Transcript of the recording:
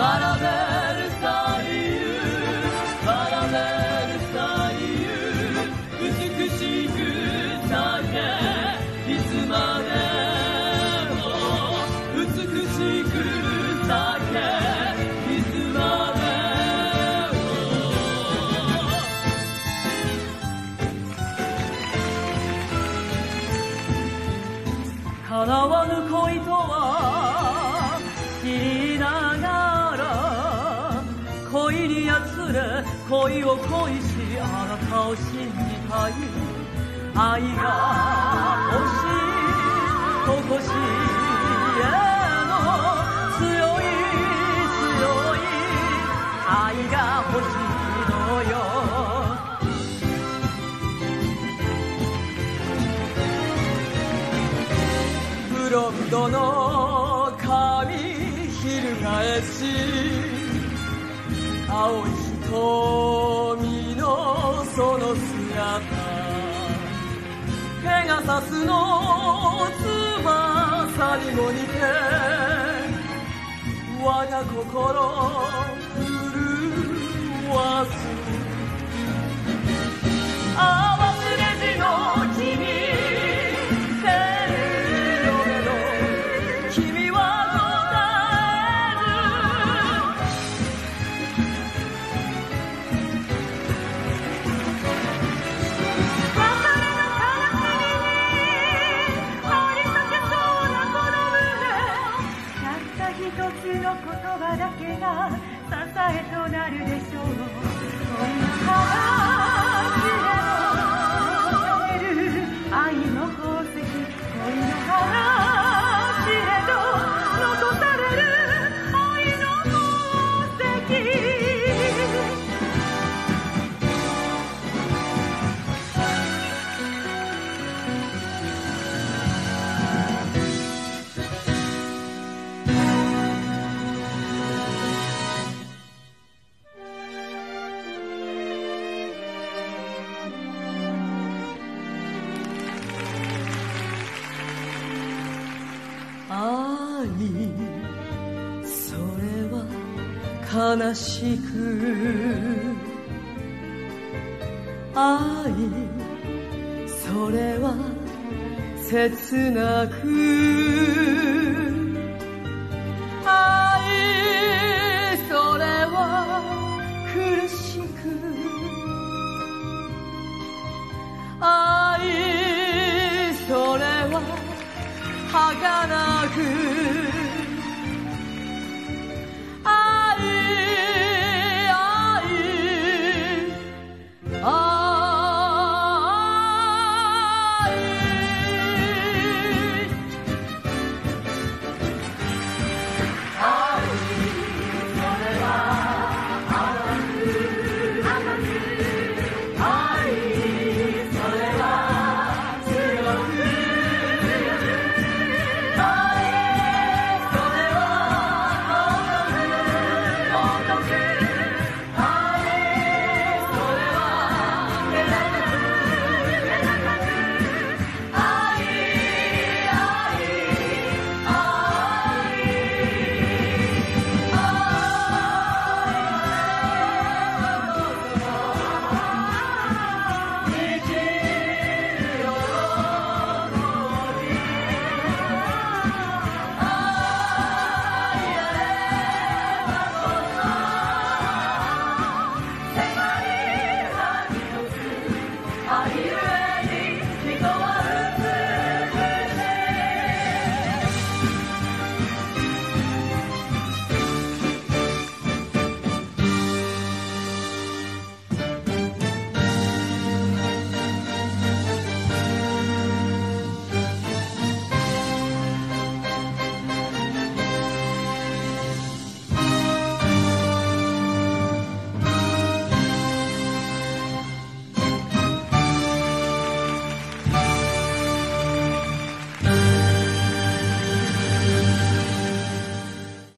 paralel sayı paralel sayı Üzüküşükü sade İzmare o Üzüküşükü sade İzmare o Halawa 恋にやつれ恋を恋しあなたを信じたい愛が欲しいとこしへの強い強い愛が欲しいのよ。ブロンドの髪翻し青い瞳のその姿ペガサスの翼にも似て我が心震わす言葉だけが支えとなるでしょう。それは悲しく愛それは切なく愛それは苦しく愛それは儚